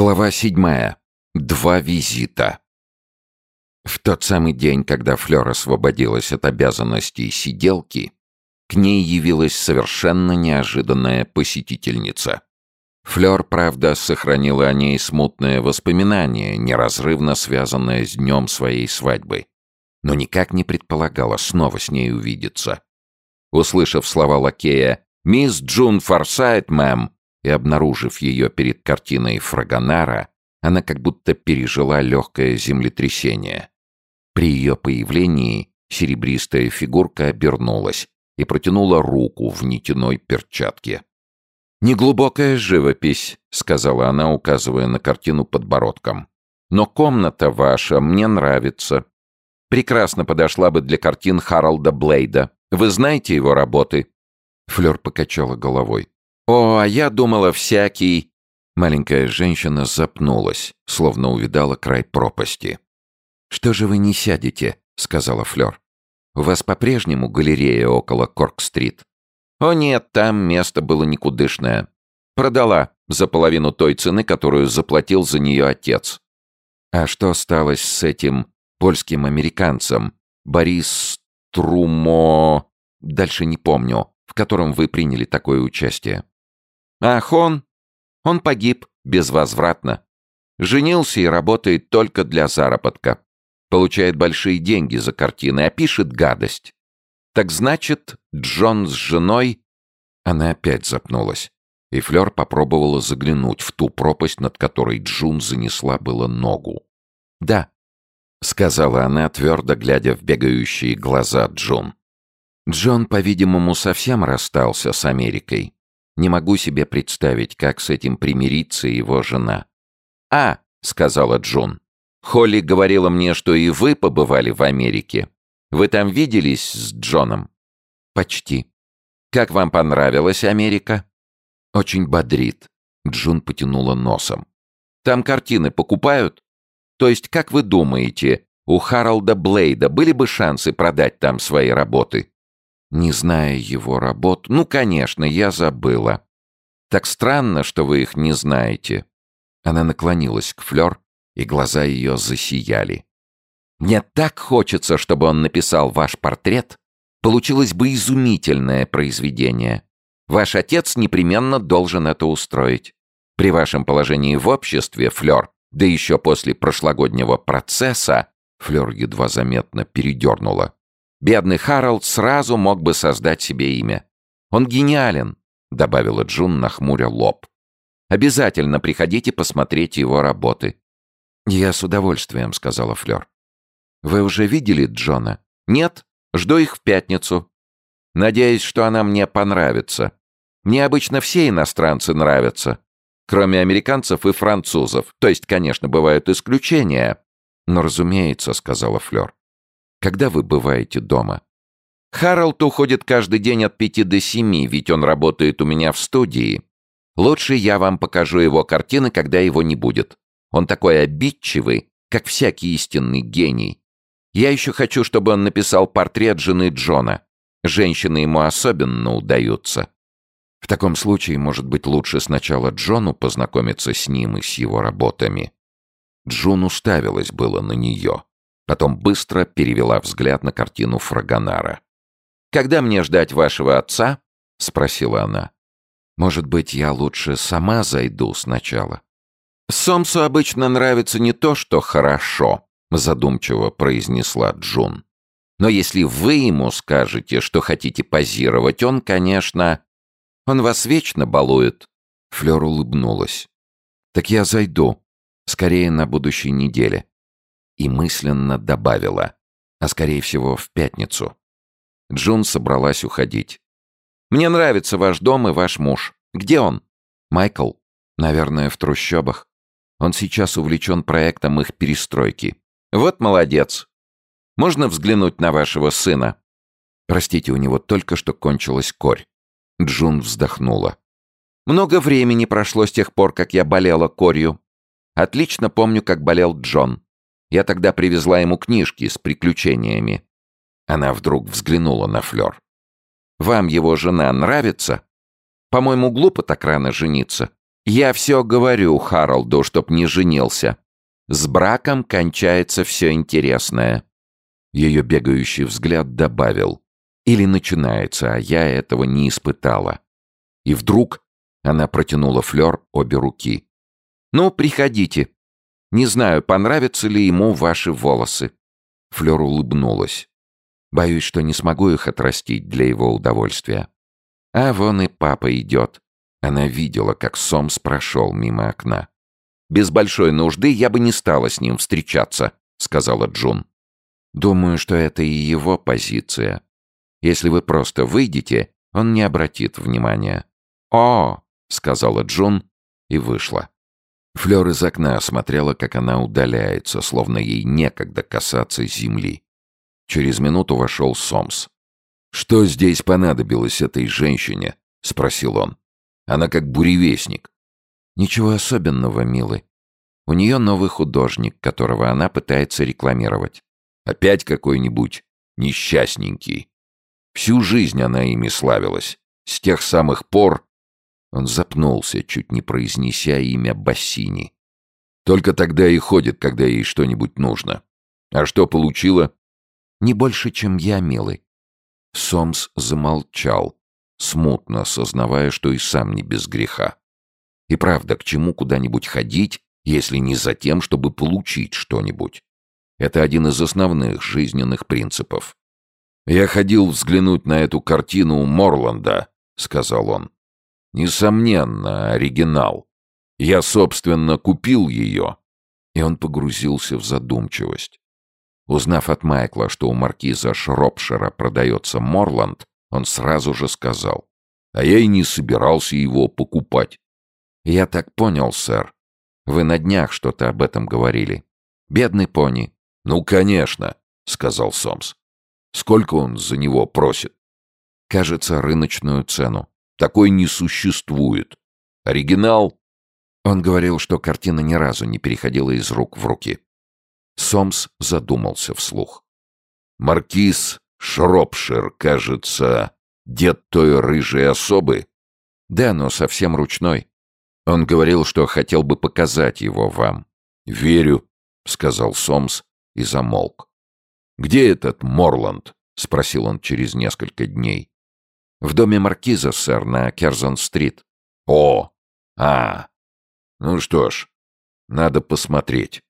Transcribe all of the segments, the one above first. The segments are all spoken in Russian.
Глава седьмая. Два визита. В тот самый день, когда Флёр освободилась от обязанностей сиделки, к ней явилась совершенно неожиданная посетительница. Флёр, правда, сохранила о ней смутное воспоминание, неразрывно связанное с днем своей свадьбы, но никак не предполагала снова с ней увидеться. Услышав слова лакея «Мисс Джун Форсайт, мэм», и обнаружив ее перед картиной Фрагонара, она как будто пережила легкое землетрясение. При ее появлении серебристая фигурка обернулась и протянула руку в нитяной перчатке. «Неглубокая живопись», — сказала она, указывая на картину подбородком. «Но комната ваша мне нравится. Прекрасно подошла бы для картин Харалда Блейда. Вы знаете его работы?» Флёр покачала головой. «О, а я думала, всякий...» Маленькая женщина запнулась, словно увидала край пропасти. «Что же вы не сядете?» — сказала Флёр. «У вас по-прежнему галерея около Корк-стрит?» «О нет, там место было никудышное. Продала за половину той цены, которую заплатил за нее отец». «А что осталось с этим польским американцем? Борис Трумо...» Дальше не помню, в котором вы приняли такое участие. Ах, он? Он погиб безвозвратно. Женился и работает только для заработка. Получает большие деньги за картины, а пишет гадость. Так значит, Джон с женой... Она опять запнулась. И Флёр попробовала заглянуть в ту пропасть, над которой Джун занесла было ногу. «Да», — сказала она, твердо глядя в бегающие глаза Джун. Джон, по-видимому, совсем расстался с Америкой. Не могу себе представить, как с этим примирится его жена. «А», — сказала Джун, — «Холли говорила мне, что и вы побывали в Америке. Вы там виделись с Джоном?» «Почти. Как вам понравилась Америка?» «Очень бодрит», — Джун потянула носом. «Там картины покупают? То есть, как вы думаете, у Харалда Блейда были бы шансы продать там свои работы?» Не зная его работ, ну, конечно, я забыла. Так странно, что вы их не знаете. Она наклонилась к Флёр, и глаза ее засияли. Мне так хочется, чтобы он написал ваш портрет. Получилось бы изумительное произведение. Ваш отец непременно должен это устроить. При вашем положении в обществе, Флёр, да еще после прошлогоднего процесса, Флёр едва заметно передернула. Бедный Харалд сразу мог бы создать себе имя. Он гениален, добавила Джун, нахмуря лоб. Обязательно приходите посмотреть его работы. Я с удовольствием, сказала Флёр. Вы уже видели Джона? Нет, жду их в пятницу. Надеюсь, что она мне понравится. Мне обычно все иностранцы нравятся, кроме американцев и французов. То есть, конечно, бывают исключения. Но, разумеется, сказала Флёр. Когда вы бываете дома? Харалд уходит каждый день от пяти до семи, ведь он работает у меня в студии. Лучше я вам покажу его картины, когда его не будет. Он такой обидчивый, как всякий истинный гений. Я еще хочу, чтобы он написал портрет жены Джона. Женщины ему особенно удаются. В таком случае, может быть, лучше сначала Джону познакомиться с ним и с его работами. Джун уставилась было на нее. Потом быстро перевела взгляд на картину Фрагонара. «Когда мне ждать вашего отца?» — спросила она. «Может быть, я лучше сама зайду сначала?» «Сомсу обычно нравится не то, что хорошо», — задумчиво произнесла Джун. «Но если вы ему скажете, что хотите позировать, он, конечно... Он вас вечно балует». Флёр улыбнулась. «Так я зайду. Скорее на будущей неделе и мысленно добавила, а скорее всего в пятницу. Джун собралась уходить. «Мне нравится ваш дом и ваш муж. Где он?» «Майкл. Наверное, в трущобах. Он сейчас увлечен проектом их перестройки. Вот молодец. Можно взглянуть на вашего сына?» «Простите, у него только что кончилась корь». Джун вздохнула. «Много времени прошло с тех пор, как я болела корью. Отлично помню, как болел Джон. Я тогда привезла ему книжки с приключениями. Она вдруг взглянула на Флёр. «Вам его жена нравится? По-моему, глупо так рано жениться. Я все говорю Харалду, чтоб не женился. С браком кончается все интересное. Ее бегающий взгляд добавил. Или начинается, а я этого не испытала. И вдруг она протянула Флёр обе руки. «Ну, приходите. Не знаю, понравятся ли ему ваши волосы». Флёр улыбнулась. «Боюсь, что не смогу их отрастить для его удовольствия». А вон и папа идет. Она видела, как Сомс прошел мимо окна. «Без большой нужды я бы не стала с ним встречаться», — сказала Джун. «Думаю, что это и его позиция. Если вы просто выйдете, он не обратит внимания». «О!» — сказала Джун и вышла. Флёр из окна смотрела, как она удаляется, словно ей некогда касаться земли. Через минуту вошел Сомс. «Что здесь понадобилось этой женщине?» — спросил он. «Она как буревестник». «Ничего особенного, милый. У нее новый художник, которого она пытается рекламировать. Опять какой-нибудь несчастненький. Всю жизнь она ими славилась. С тех самых пор...» Он запнулся, чуть не произнеся имя Бассини. «Только тогда и ходит, когда ей что-нибудь нужно. А что получила?» «Не больше, чем я, милый. Сомс замолчал, смутно сознавая, что и сам не без греха. И правда, к чему куда-нибудь ходить, если не за тем, чтобы получить что-нибудь? Это один из основных жизненных принципов. «Я ходил взглянуть на эту картину Морланда», — сказал он. «Несомненно, оригинал. Я, собственно, купил ее». И он погрузился в задумчивость. Узнав от Майкла, что у маркиза Шропшира продается Морланд, он сразу же сказал. «А я и не собирался его покупать». «Я так понял, сэр. Вы на днях что-то об этом говорили. Бедный пони». «Ну, конечно», — сказал Сомс. «Сколько он за него просит?» «Кажется, рыночную цену. Такой не существует. Оригинал?» Он говорил, что картина ни разу не переходила из рук в руки. Сомс задумался вслух. «Маркиз Шропшир, кажется, дед той рыжей особы?» «Да, но совсем ручной. Он говорил, что хотел бы показать его вам». «Верю», — сказал Сомс и замолк. «Где этот Морланд?» — спросил он через несколько дней. «В доме маркиза, сэр, на Керзон-стрит». «О! А! Ну что ж, надо посмотреть».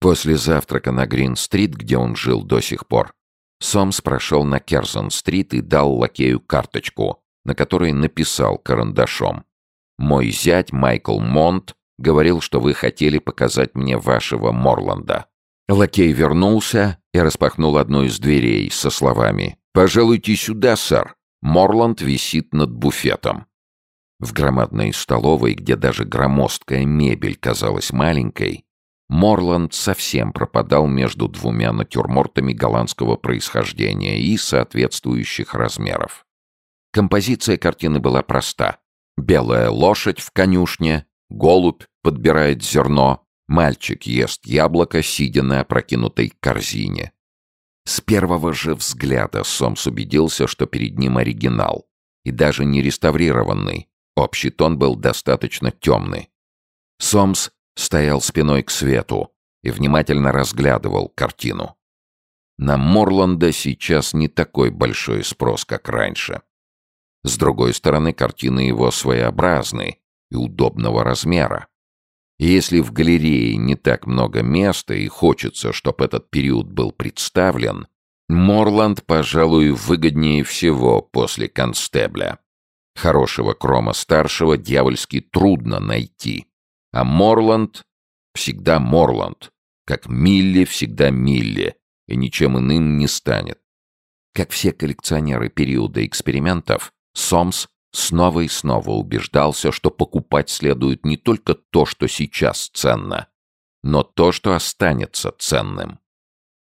После завтрака на Грин-стрит, где он жил до сих пор, Сомс прошел на Керзон-стрит и дал лакею карточку, на которой написал карандашом. «Мой зять Майкл Монт говорил, что вы хотели показать мне вашего Морланда». Лакей вернулся и распахнул одну из дверей со словами «Пожалуйте сюда, сэр. Морланд висит над буфетом». В громадной столовой, где даже громоздкая мебель казалась маленькой, Морланд совсем пропадал между двумя натюрмортами голландского происхождения и соответствующих размеров. Композиция картины была проста. Белая лошадь в конюшне, голубь подбирает зерно, мальчик ест яблоко, сидя на опрокинутой корзине. С первого же взгляда Сомс убедился, что перед ним оригинал, и даже не реставрированный. Общий тон был достаточно темный. Сомс стоял спиной к свету и внимательно разглядывал картину. На Морланда сейчас не такой большой спрос, как раньше. С другой стороны, картины его своеобразны и удобного размера. Если в галерее не так много места и хочется, чтобы этот период был представлен, Морланд, пожалуй, выгоднее всего после констебля. Хорошего Крома-старшего дьявольски трудно найти. А Морланд всегда Морланд, как Милли всегда Милли, и ничем иным не станет. Как все коллекционеры периода экспериментов, Сомс снова и снова убеждался, что покупать следует не только то, что сейчас ценно, но то, что останется ценным.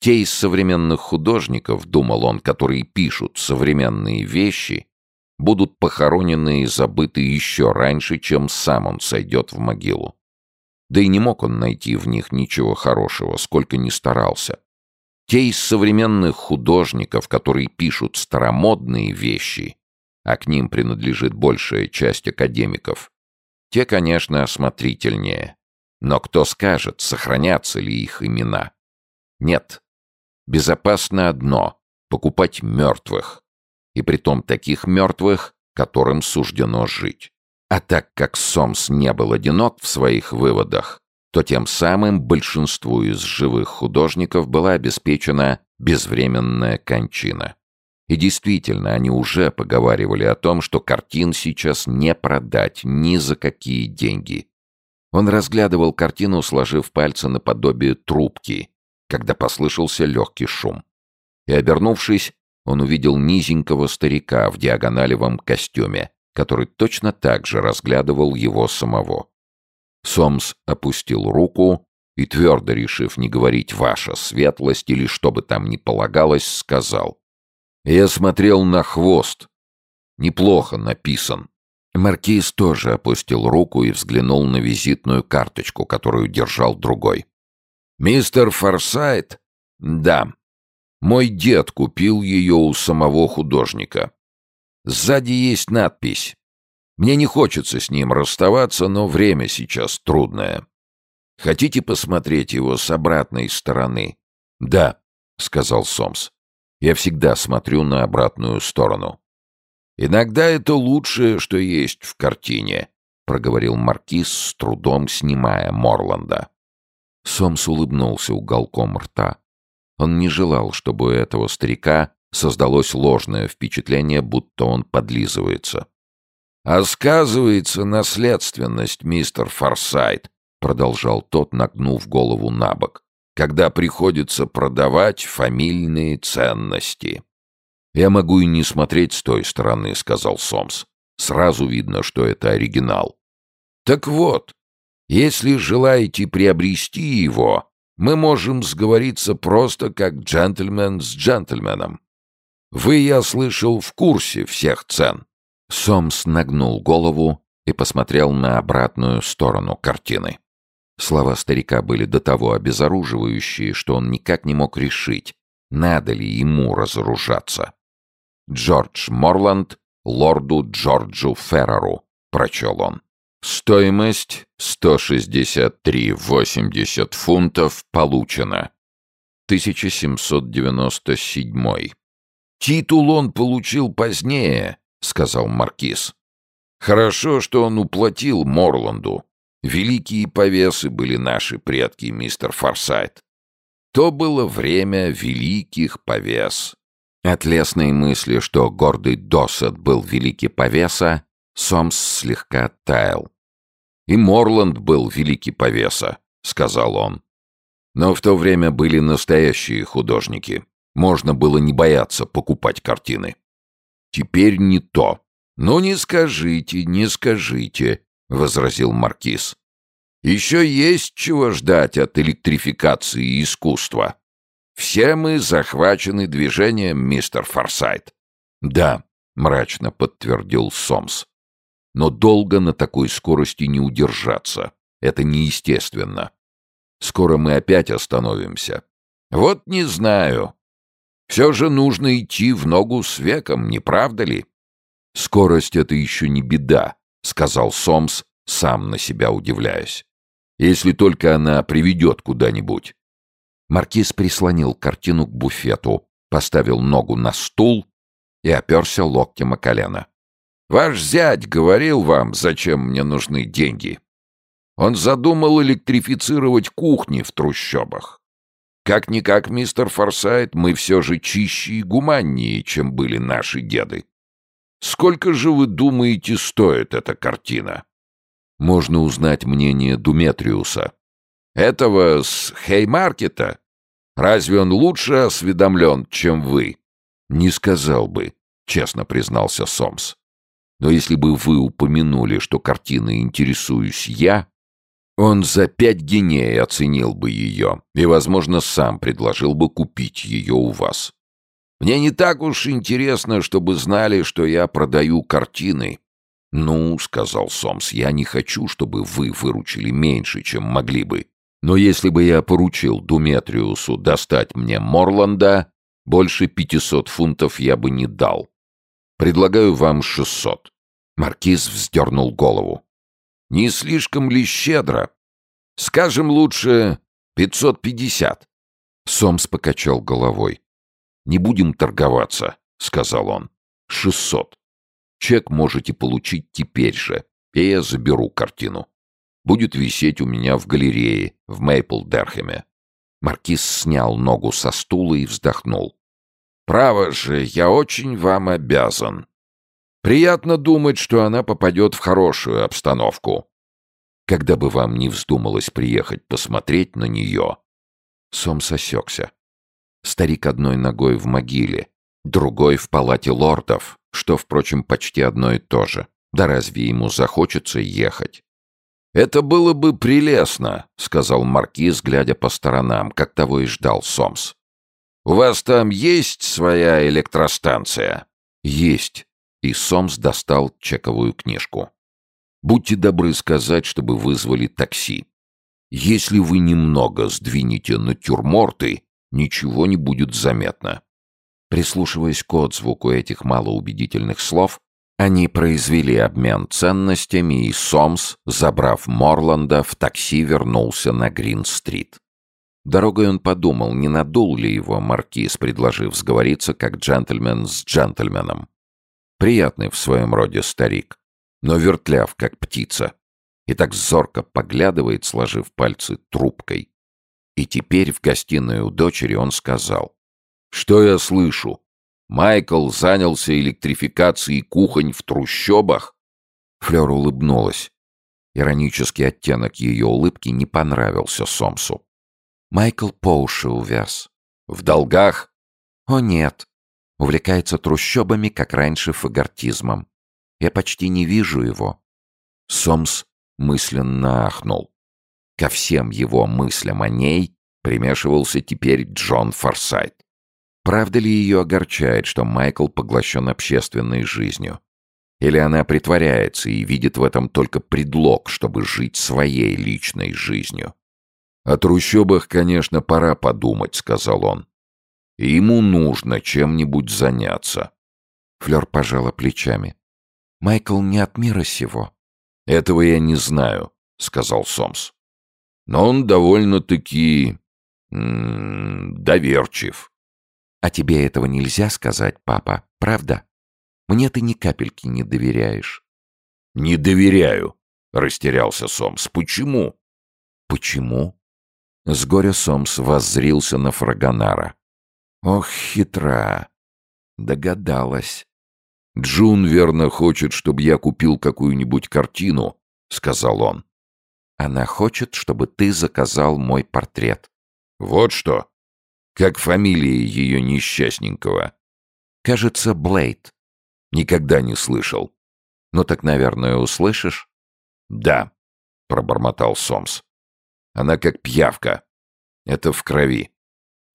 Те из современных художников, думал он, которые пишут современные вещи, будут похоронены и забыты еще раньше, чем сам он сойдет в могилу. Да и не мог он найти в них ничего хорошего, сколько ни старался. Те из современных художников, которые пишут старомодные вещи, а к ним принадлежит большая часть академиков, Те, конечно, осмотрительнее. Но кто скажет, сохранятся ли их имена? Нет. Безопасно одно — покупать мертвых. И притом таких мертвых, которым суждено жить. А так как Сомс не был одинок в своих выводах, то тем самым большинству из живых художников была обеспечена безвременная кончина. И действительно, они уже поговаривали о том, что картин сейчас не продать ни за какие деньги. Он разглядывал картину, сложив пальцы наподобие трубки, когда послышался легкий шум. И, обернувшись, он увидел низенького старика в диагоналевом костюме, который точно так же разглядывал его самого. Сомс опустил руку и, твердо решив не говорить «ваша светлость» или что бы там ни полагалось, сказал «Я смотрел на хвост. Неплохо написан». Маркиз тоже опустил руку и взглянул на визитную карточку, которую держал другой. «Мистер Форсайт?» «Да. Мой дед купил ее у самого художника. Сзади есть надпись. Мне не хочется с ним расставаться, но время сейчас трудное. Хотите посмотреть его с обратной стороны?» «Да», — сказал Сомс. «Я всегда смотрю на обратную сторону». «Иногда это лучшее, что есть в картине», — проговорил Маркиз, с трудом снимая Морланда. Сомс улыбнулся уголком рта. Он не желал, чтобы у этого старика создалось ложное впечатление, будто он подлизывается. «А сказывается наследственность, мистер Форсайт», — продолжал тот, нагнув голову на бок, «когда приходится продавать фамильные ценности». «Я могу и не смотреть с той стороны», — сказал Сомс. «Сразу видно, что это оригинал». «Так вот, если желаете приобрести его, мы можем сговориться просто как джентльмен с джентльменом. Вы, я слышал, в курсе всех цен». Сомс нагнул голову и посмотрел на обратную сторону картины. Слова старика были до того обезоруживающие, что он никак не мог решить, надо ли ему разоружаться. Джордж Морланд лорду Джорджу Ферреру, прочел он. Стоимость 163,80 фунтов получена. 1797. Титул он получил позднее, сказал маркиз. Хорошо, что он уплатил Морланду. Великие повесы были наши предки, мистер Форсайт. То было время великих повес. От лесной мысли, что гордый Досет был великий повеса, Сомс слегка таял. «И Морланд был великий повеса», — сказал он. Но в то время были настоящие художники. Можно было не бояться покупать картины. Теперь не то. «Ну не скажите, не скажите», — возразил Маркиз. «Еще есть чего ждать от электрификации искусства. Все мы захвачены движением, мистер Форсайт. Да, мрачно подтвердил Сомс. Но долго на такой скорости не удержаться. Это неестественно. Скоро мы опять остановимся. Вот не знаю. Все же нужно идти в ногу с веком, не правда ли? Скорость — это еще не беда, сказал Сомс, сам на себя удивляясь. Если только она приведет куда-нибудь. Маркиз прислонил картину к буфету, поставил ногу на стул и оперся локтем о колено. «Ваш зять говорил вам, зачем мне нужны деньги. Он задумал электрифицировать кухни в трущобах. Как-никак, мистер Форсайт, мы все же чище и гуманнее, чем были наши деды. Сколько же вы думаете стоит эта картина?» Можно узнать мнение Думетриуса, этого с Хеймаркета? Разве он лучше осведомлен, чем вы? Не сказал бы, честно признался Сомс. Но если бы вы упомянули, что картиной интересуюсь я, он за пять геней оценил бы ее и, возможно, сам предложил бы купить ее у вас. Мне не так уж интересно, чтобы знали, что я продаю картины. «Ну, — сказал Сомс, — я не хочу, чтобы вы выручили меньше, чем могли бы. Но если бы я поручил Думетриусу достать мне Морланда, больше пятисот фунтов я бы не дал. Предлагаю вам шестьсот. Маркиз вздернул голову. Не слишком ли щедро? Скажем лучше 550. Сомс покачал головой. «Не будем торговаться», — сказал он. «Шестьсот. Чек можете получить теперь же, и я заберу картину. Будет висеть у меня в галерее в Мейпл-Дерхеме». Маркиз снял ногу со стула и вздохнул. «Право же, я очень вам обязан. Приятно думать, что она попадет в хорошую обстановку. Когда бы вам не вздумалось приехать посмотреть на нее...» Сом сосекся. Старик одной ногой в могиле, другой в палате лордов, что, впрочем, почти одно и то же. Да разве ему захочется ехать? «Это было бы прелестно», — сказал Маркиз, глядя по сторонам, как того и ждал Сомс. «У вас там есть своя электростанция?» «Есть», — и Сомс достал чековую книжку. «Будьте добры сказать, чтобы вызвали такси. Если вы немного сдвинете натюрморты, ничего не будет заметно». Прислушиваясь к отзвуку этих малоубедительных слов, они произвели обмен ценностями, и Сомс, забрав Морланда, в такси вернулся на Грин-стрит. Дорогой он подумал, не надул ли его маркиз, предложив сговориться как джентльмен с джентльменом. Приятный в своем роде старик, но вертляв, как птица, и так зорко поглядывает, сложив пальцы трубкой. И теперь в гостиной у дочери он сказал, «Что я слышу? Майкл занялся электрификацией кухонь в трущобах. Флёр улыбнулась. Иронический оттенок ее улыбки не понравился Сомсу. Майкл по уши увяз. В долгах? О нет. Увлекается трущобами, как раньше фагортизмом. Я почти не вижу его. Сомс мысленно ахнул. Ко всем его мыслям о ней примешивался теперь Джон Форсайт. Правда ли ее огорчает, что Майкл поглощен общественной жизнью? Или она притворяется и видит в этом только предлог, чтобы жить своей личной жизнью? «О трущобах, конечно, пора подумать», — сказал он. Ему нужно чем-нибудь заняться. Флёр пожала плечами. «Майкл не от мира сего». «Этого я не знаю», — сказал Сомс. «Но он довольно-таки... доверчив». А тебе этого нельзя сказать, папа, правда? Мне ты ни капельки не доверяешь. Не доверяю, растерялся Сомс. Почему? Почему? С горя Сомс воззрился на Фрагонара. Ох, хитра. Догадалась. Джун верно хочет, чтобы я купил какую-нибудь картину, сказал он. Она хочет, чтобы ты заказал мой портрет. Вот что. Как фамилия ее несчастненького? Кажется, Блейд. Никогда не слышал. Ну так, наверное, услышишь? Да, пробормотал Сомс. Она как пьявка. Это в крови.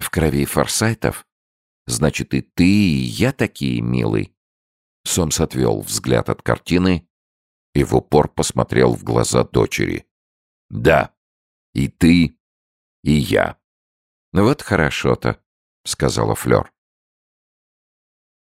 В крови форсайтов? Значит, и ты, и я такие, милый. Сомс отвел взгляд от картины и в упор посмотрел в глаза дочери. «Да, и ты, и я». «Ну вот хорошо-то», — сказала Флёр.